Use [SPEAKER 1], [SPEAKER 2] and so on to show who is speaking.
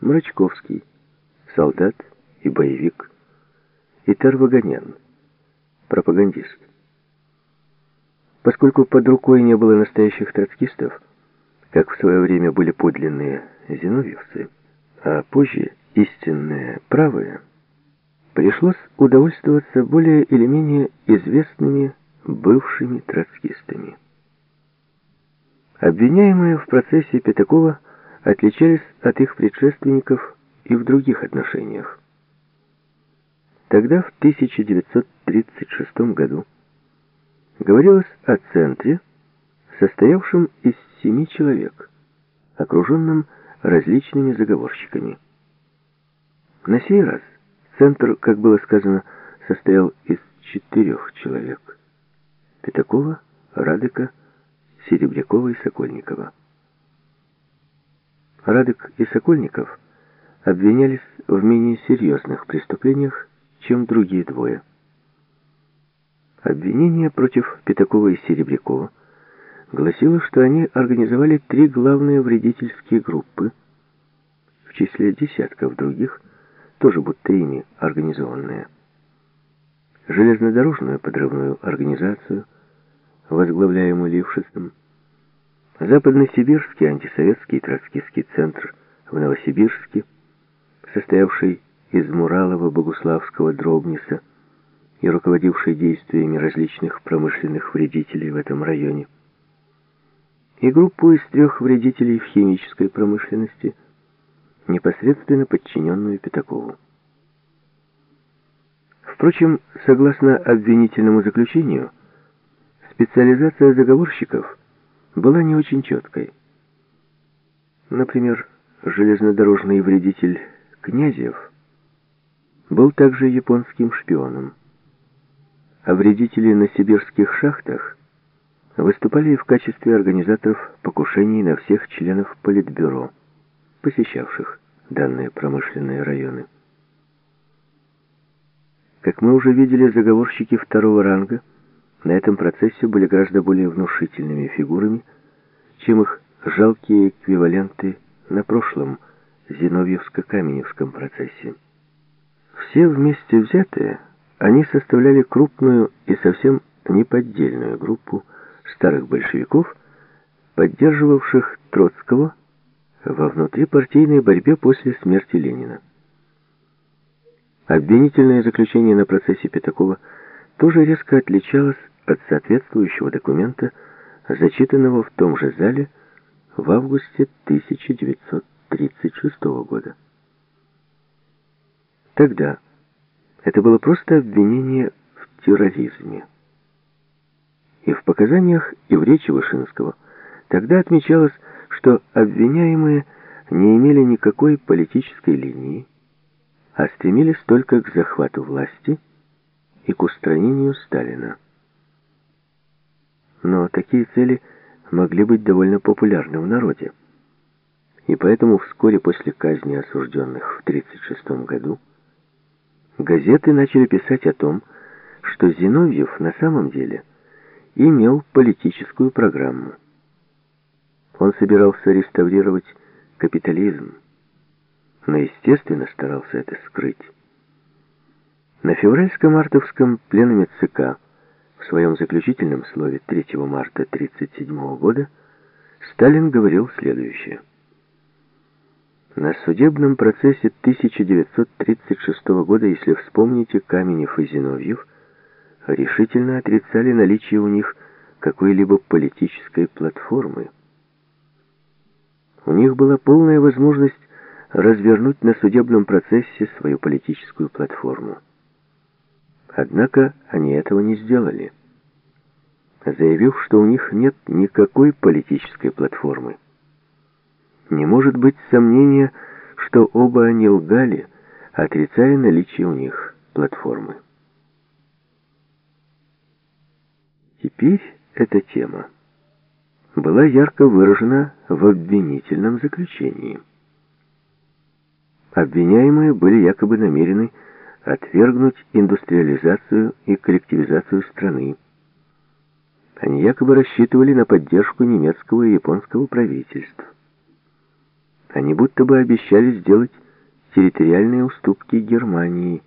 [SPEAKER 1] Мрачковский, солдат и боевик, и Тарваганян, пропагандист. Поскольку под рукой не было настоящих троцкистов, как в свое время были подлинные зиновьевцы, а позже истинные правые, пришлось удовольствоваться более или менее известными бывшими троцкистами. Обвиняемые в процессе Пятакова отличались от их предшественников и в других отношениях. Тогда, в 1936 году, говорилось о центре, состоявшем из семи человек, окруженном различными заговорщиками. На сей раз центр, как было сказано, состоял из четырех человек. Пятакова, Радыка, Серебрякова и Сокольникова. Радык и Сокольников обвинялись в менее серьезных преступлениях, чем другие двое. Обвинение против Пятакова и Серебрякова гласило, что они организовали три главные вредительские группы, в числе десятков других, тоже будто ими организованные. Железнодорожную подрывную организацию, возглавляемую Лившицем, Западносибирский антисоветский троцкистский центр в Новосибирске, состоявший из Муралова-Богуславского Дробниса и руководивший действиями различных промышленных вредителей в этом районе, и группу из трех вредителей в химической промышленности, непосредственно подчиненную Пятакову. Впрочем, согласно обвинительному заключению, специализация заговорщиков была не очень четкой. Например, железнодорожный вредитель Князев был также японским шпионом, а вредители на сибирских шахтах выступали в качестве организаторов покушений на всех членов Политбюро, посещавших данные промышленные районы. Как мы уже видели, заговорщики второго ранга на этом процессе были гораздо более внушительными фигурами, чем их жалкие эквиваленты на прошлом Зиновьевско-Каменевском процессе. Все вместе взятые, они составляли крупную и совсем неподдельную группу старых большевиков, поддерживавших Троцкого во внутрипартийной борьбе после смерти Ленина. Обвинительное заключение на процессе Пятакова тоже резко отличалось от соответствующего документа, зачитанного в том же зале в августе 1936 года. Тогда это было просто обвинение в терроризме. И в показаниях, и в речи Вышинского тогда отмечалось, что обвиняемые не имели никакой политической линии, а стремились только к захвату власти и к устранению Сталина. Но такие цели могли быть довольно популярны в народе. И поэтому вскоре после казни осужденных в 1936 году газеты начали писать о том, что Зиновьев на самом деле имел политическую программу. Он собирался реставрировать капитализм, но, естественно, старался это скрыть. На февральско-мартовском пленуме ЦК в своем заключительном слове 3 марта 1937 года Сталин говорил следующее. На судебном процессе 1936 года, если вспомните, Каменев и Зиновьев решительно отрицали наличие у них какой-либо политической платформы. У них была полная возможность развернуть на судебном процессе свою политическую платформу. Однако они этого не сделали, заявив, что у них нет никакой политической платформы. Не может быть сомнения, что оба они лгали, отрицая наличие у них платформы. Теперь эта тема была ярко выражена в обвинительном заключении. Обвиняемые были якобы намерены отвергнуть индустриализацию и коллективизацию страны. Они якобы рассчитывали на поддержку немецкого и японского правительств. Они будто бы обещали сделать территориальные уступки Германии,